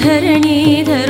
ധരണീധര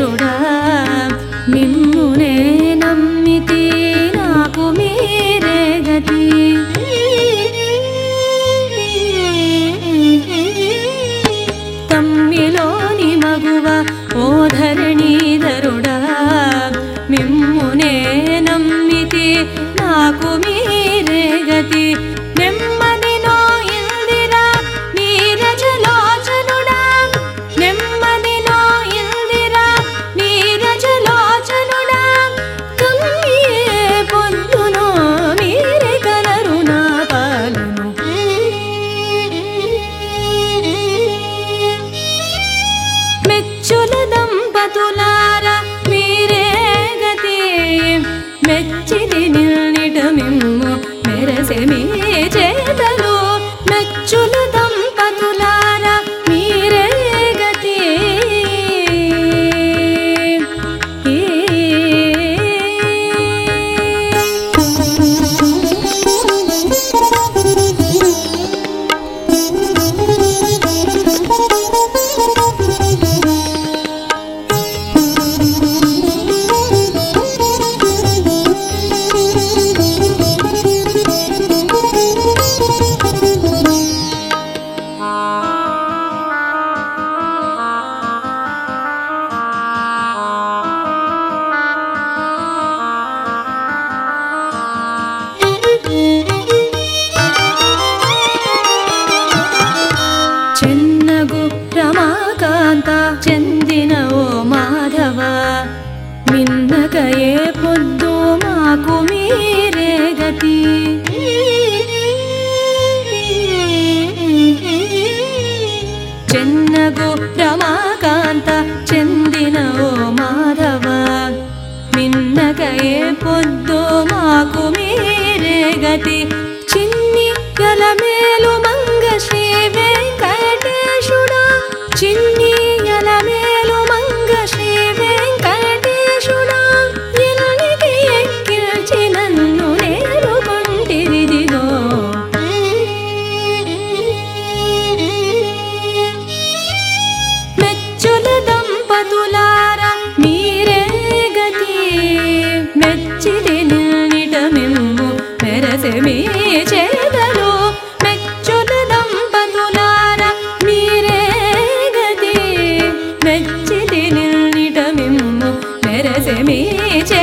Mehmetçinin గనక ఏ పొద్దు మాకు మీరే గతి. చెన్నగు రమాకాంత చెందిన ఓ మాధవ నిన్నక ఏ పొద్దు మాకు మీరే గతి. మీ మీరే గతి. మెచ్చితి నిల్లిట మిమ్ము మెరసె మీ చే